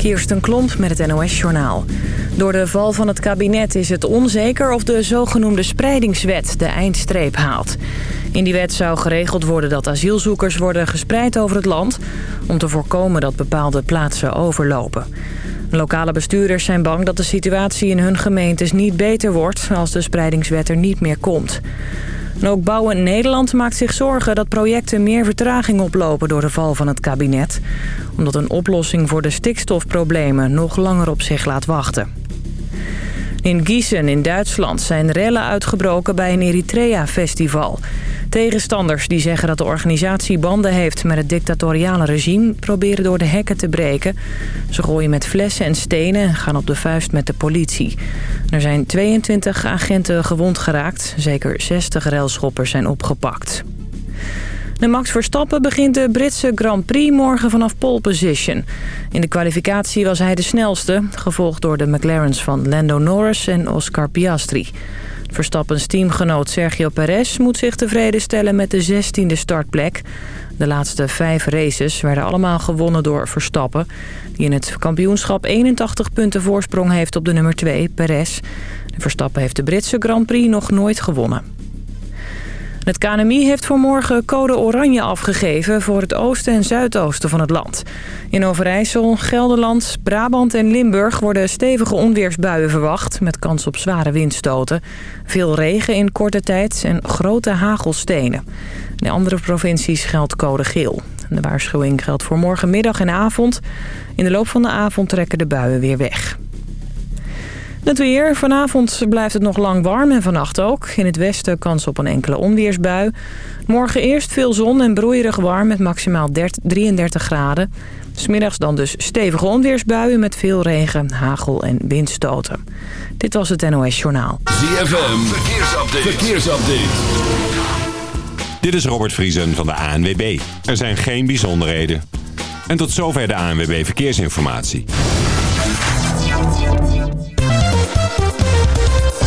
Kirsten Klomp met het NOS-journaal. Door de val van het kabinet is het onzeker of de zogenoemde spreidingswet de eindstreep haalt. In die wet zou geregeld worden dat asielzoekers worden gespreid over het land... om te voorkomen dat bepaalde plaatsen overlopen. Lokale bestuurders zijn bang dat de situatie in hun gemeentes niet beter wordt... als de spreidingswet er niet meer komt. En ook Bouwen Nederland maakt zich zorgen dat projecten meer vertraging oplopen door de val van het kabinet. Omdat een oplossing voor de stikstofproblemen nog langer op zich laat wachten. In Gießen in Duitsland zijn rellen uitgebroken bij een Eritrea-festival. Tegenstanders die zeggen dat de organisatie banden heeft met het dictatoriale regime... proberen door de hekken te breken. Ze gooien met flessen en stenen en gaan op de vuist met de politie. Er zijn 22 agenten gewond geraakt. Zeker 60 relschoppers zijn opgepakt. De Max Verstappen begint de Britse Grand Prix morgen vanaf pole position. In de kwalificatie was hij de snelste, gevolgd door de McLaren's van Lando Norris en Oscar Piastri. Verstappens teamgenoot Sergio Perez moet zich tevreden stellen met de 16e startplek. De laatste vijf races werden allemaal gewonnen door Verstappen... die in het kampioenschap 81 punten voorsprong heeft op de nummer 2, Perez. Verstappen heeft de Britse Grand Prix nog nooit gewonnen. Het KNMI heeft voor morgen code oranje afgegeven voor het oosten en zuidoosten van het land. In Overijssel, Gelderland, Brabant en Limburg worden stevige onweersbuien verwacht... met kans op zware windstoten. Veel regen in korte tijd en grote hagelstenen. In andere provincies geldt code geel. De waarschuwing geldt voor morgenmiddag en avond. In de loop van de avond trekken de buien weer weg. Het weer. Vanavond blijft het nog lang warm en vannacht ook. In het westen kans op een enkele onweersbui. Morgen eerst veel zon en broeierig warm met maximaal 33 graden. Smiddags dan dus stevige onweersbuien met veel regen, hagel en windstoten. Dit was het NOS Journaal. ZFM. Verkeersupdate. Verkeersupdate. Dit is Robert Vriesen van de ANWB. Er zijn geen bijzonderheden. En tot zover de ANWB Verkeersinformatie.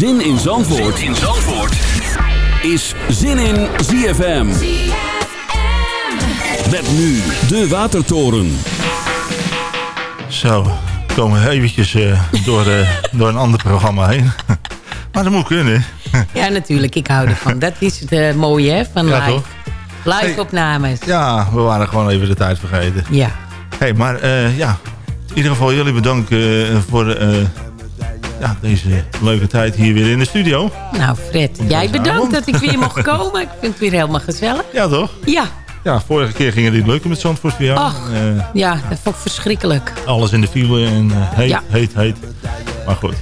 Zin in Zandvoort, zin in Zandvoort. is Zin in ZFM. Met nu de Watertoren. Zo, we komen eventjes uh, door, uh, door een ander programma heen. maar dat moet kunnen. ja, natuurlijk. Ik hou ervan. Dat is het uh, mooie hè, van ja, live. Live opnames. Ja, we waren gewoon even de tijd vergeten. Ja. hey, maar ja, in ieder geval jullie bedankt voor ja, deze leuke tijd hier weer in de studio. Nou Fred, jij bedankt dat ik weer mocht komen. Ik vind het weer helemaal gezellig. Ja toch? Ja. Ja, vorige keer ging het niet lukken met Zandvoort voor jou. Ach, uh, ja, dat vond ik verschrikkelijk. Alles in de file en uh, heet, ja. heet, heet. Maar goed.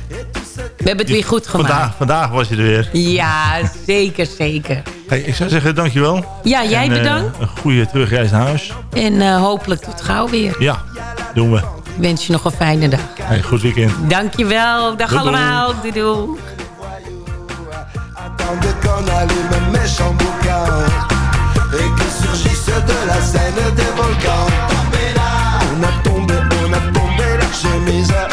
We hebben het weer goed gemaakt. Vandaag, vandaag was je er weer. Ja, zeker, zeker. Hey, ik zou zeggen, dankjewel. Ja, jij en, bedankt. Uh, een goede terugreis naar huis. En hopelijk tot gauw weer. Ja, doen we. Ik wens je nog een fijne dag. Hey, goed weekend. Dankjewel. Dag doei, allemaal. Doei doei. Et que surgissent de la scène des volcans On a tombé, on a tombé la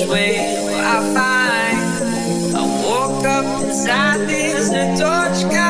Which way will I find. I woke up inside this torch.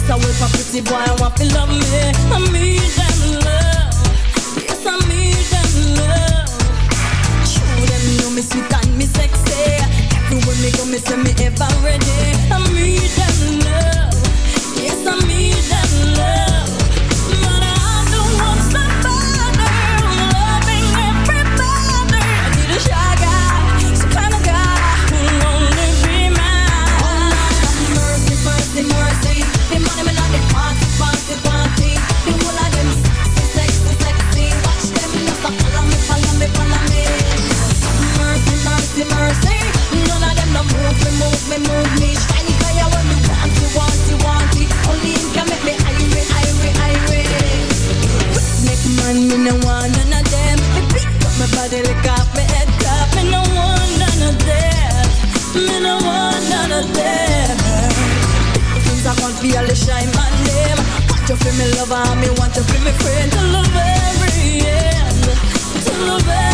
Yes, I will for pretty boy, I want to love me. I need them love. Yes, I need them love. Show them you know me sweet and me sexy. Everywhere me go, me say me ever ready. I need them love. Yes, I need them love. me no want none of them. Me pick my body, lick up, my head top. Me no want none of them. Me no want none of them. Things I want feel the shine my name. Want you feel me lover, me want you feel me friend. To love every end, to love every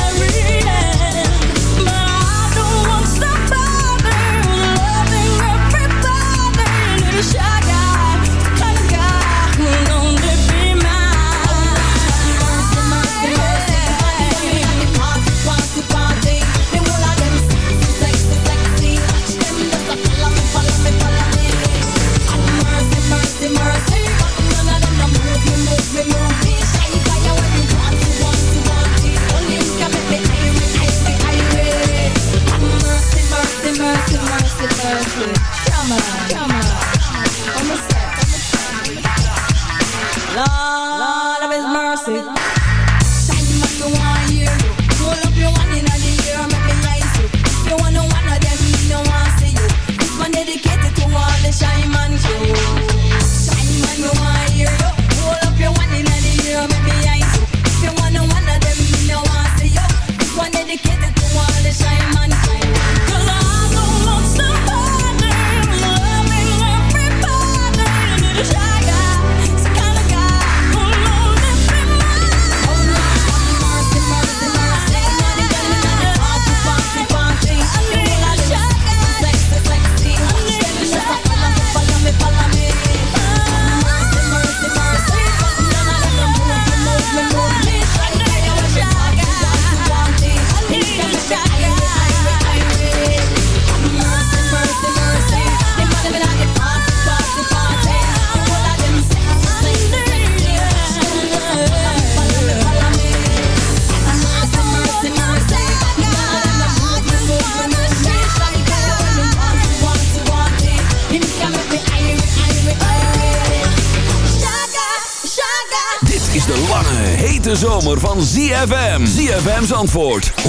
ZFM's antwoord. 106.9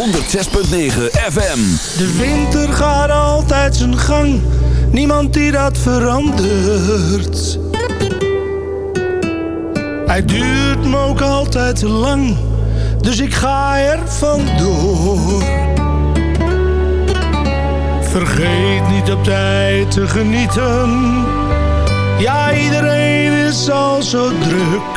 FM. De winter gaat altijd zijn gang. Niemand die dat verandert. Hij duurt me ook altijd te lang. Dus ik ga er vandoor. Vergeet niet op tijd te genieten. Ja, iedereen is al zo druk.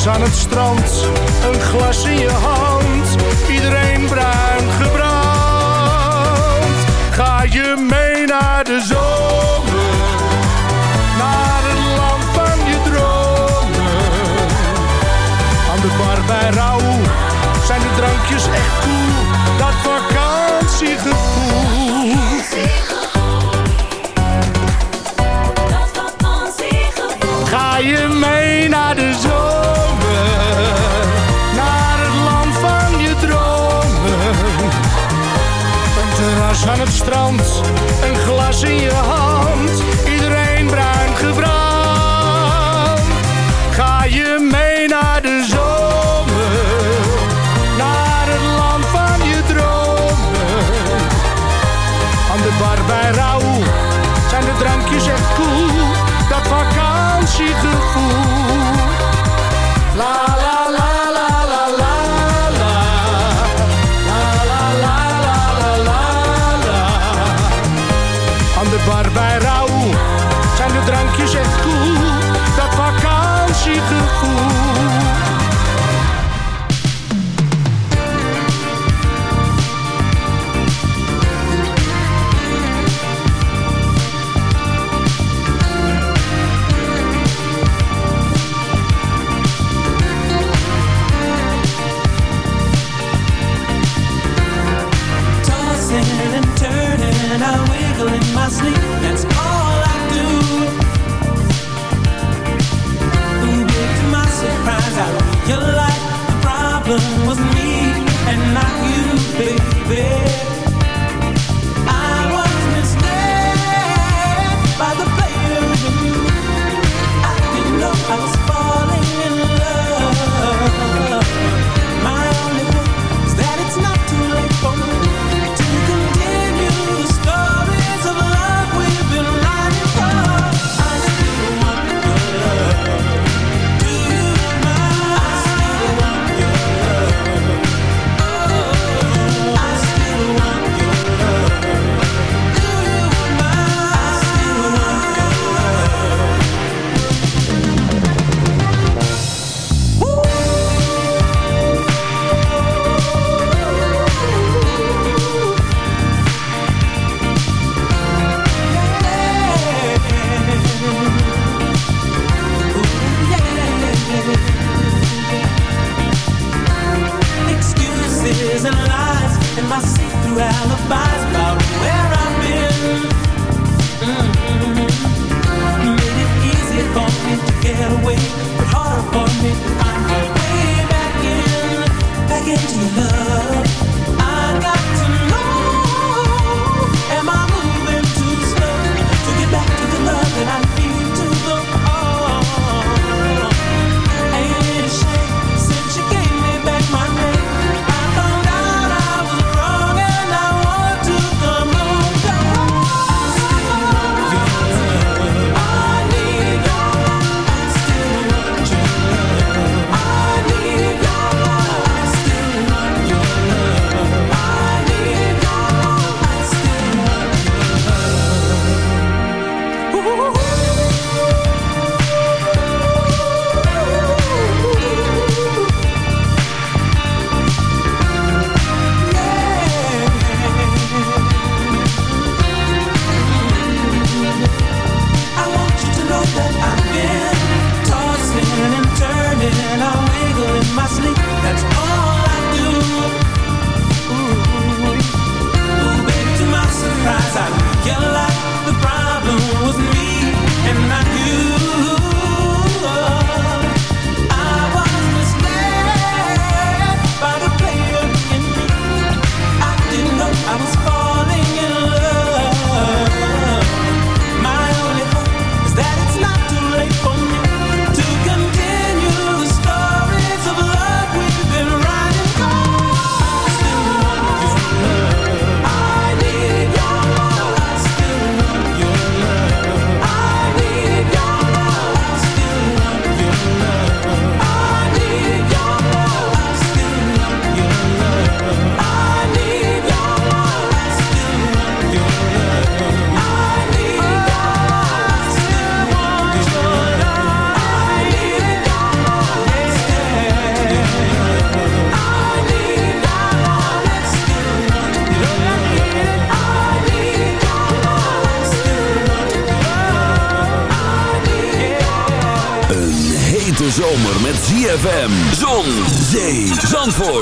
Op aan het strand, een glas in je hand. Iedereen bruin gebrand. Ga je mee?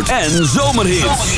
En zomerhit.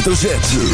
Hoofdletter Z.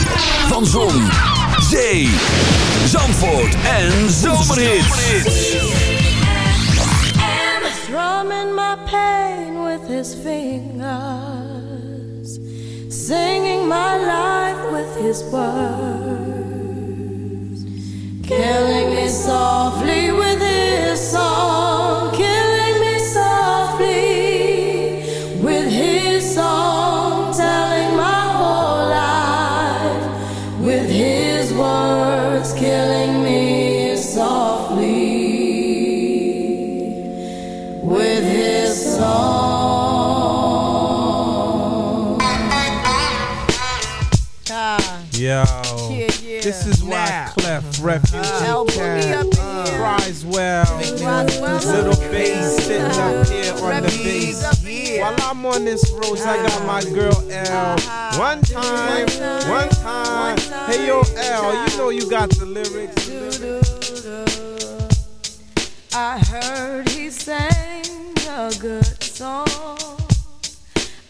Yo, this is why Clef Refugee Cat Criswell, little bass sitting up here on the bass. While I'm on this road, I got my uh-huh. girl L. Uh-huh. One time, one time. Hey yo, L, you know you got the lyrics. I heard he sang a good song.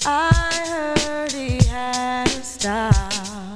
I heard he had a style.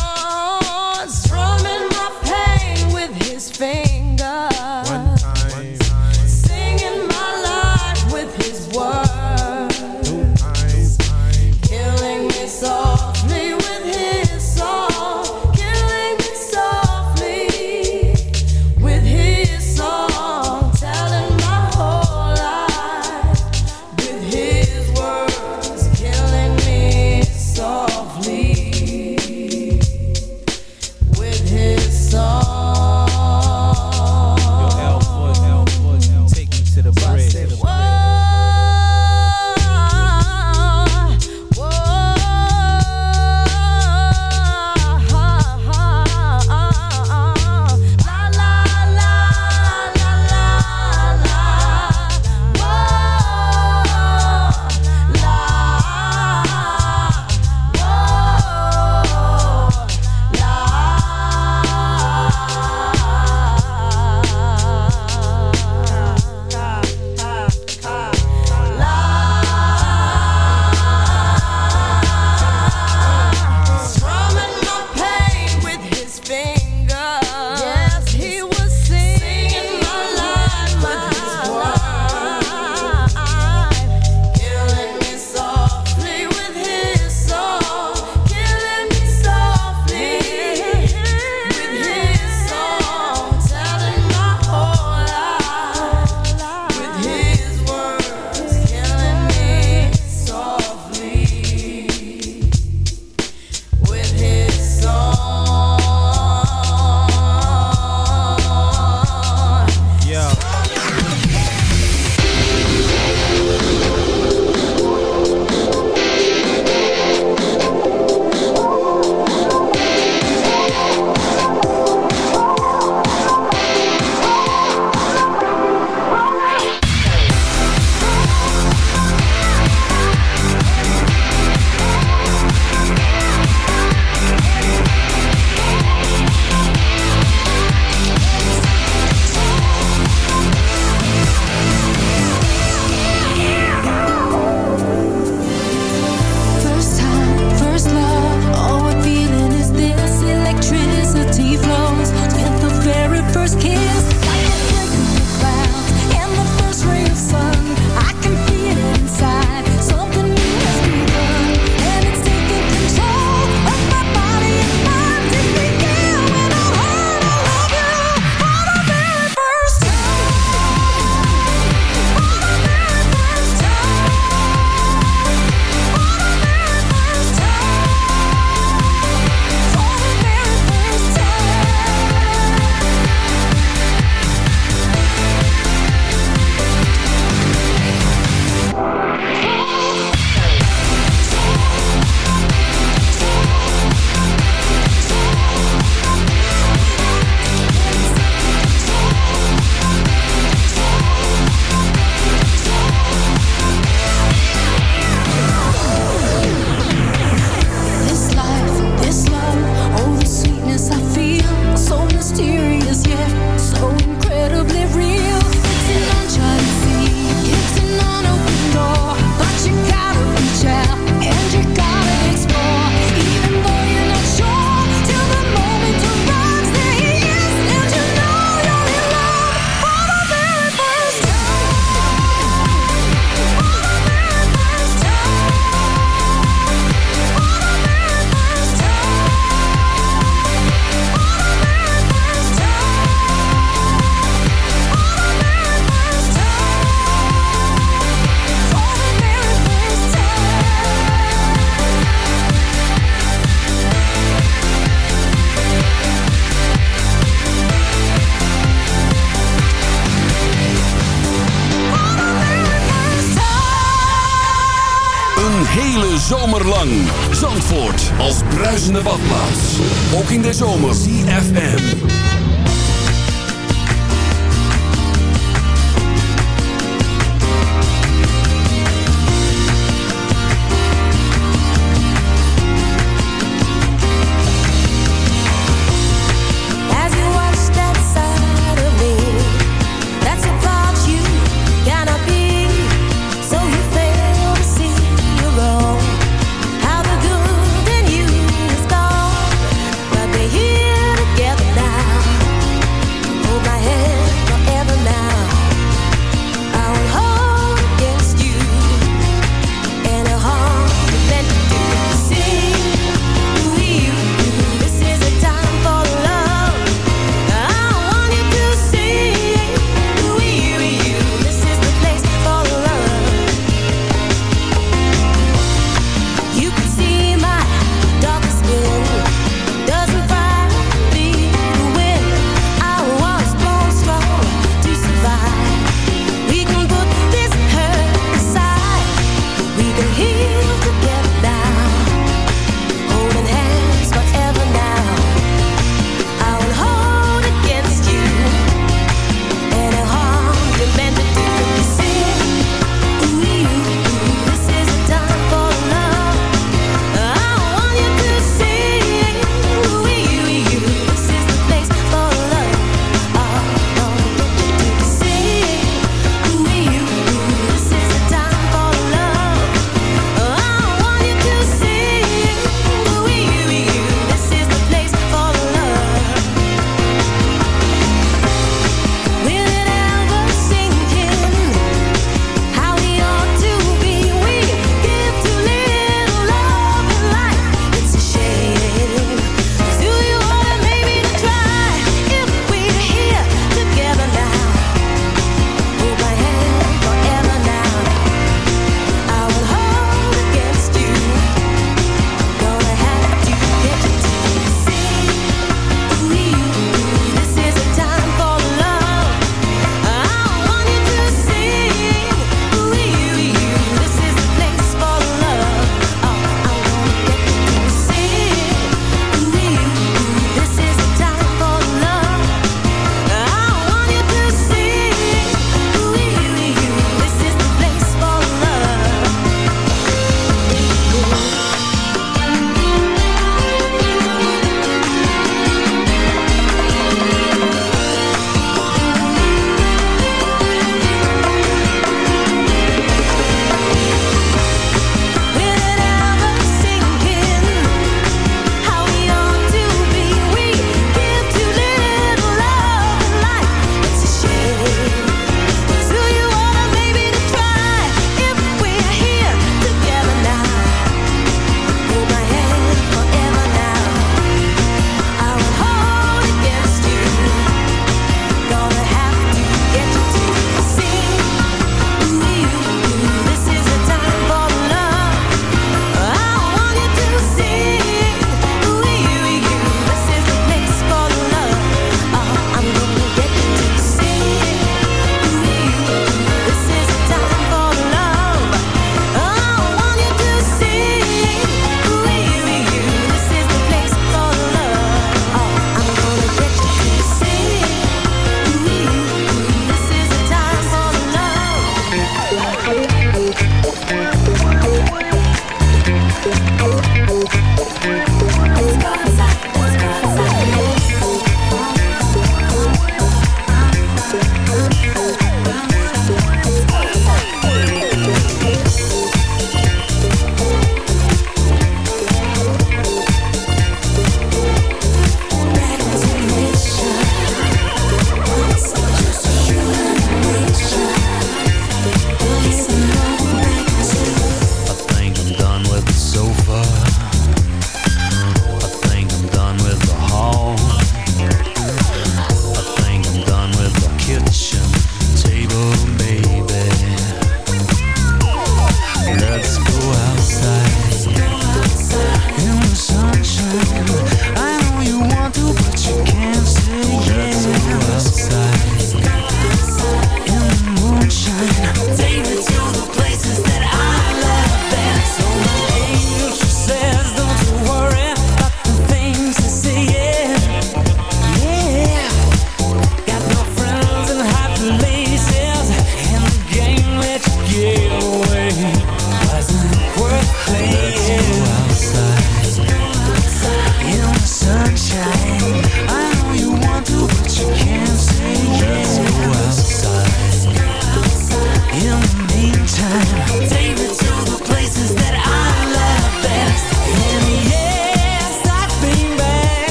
Ook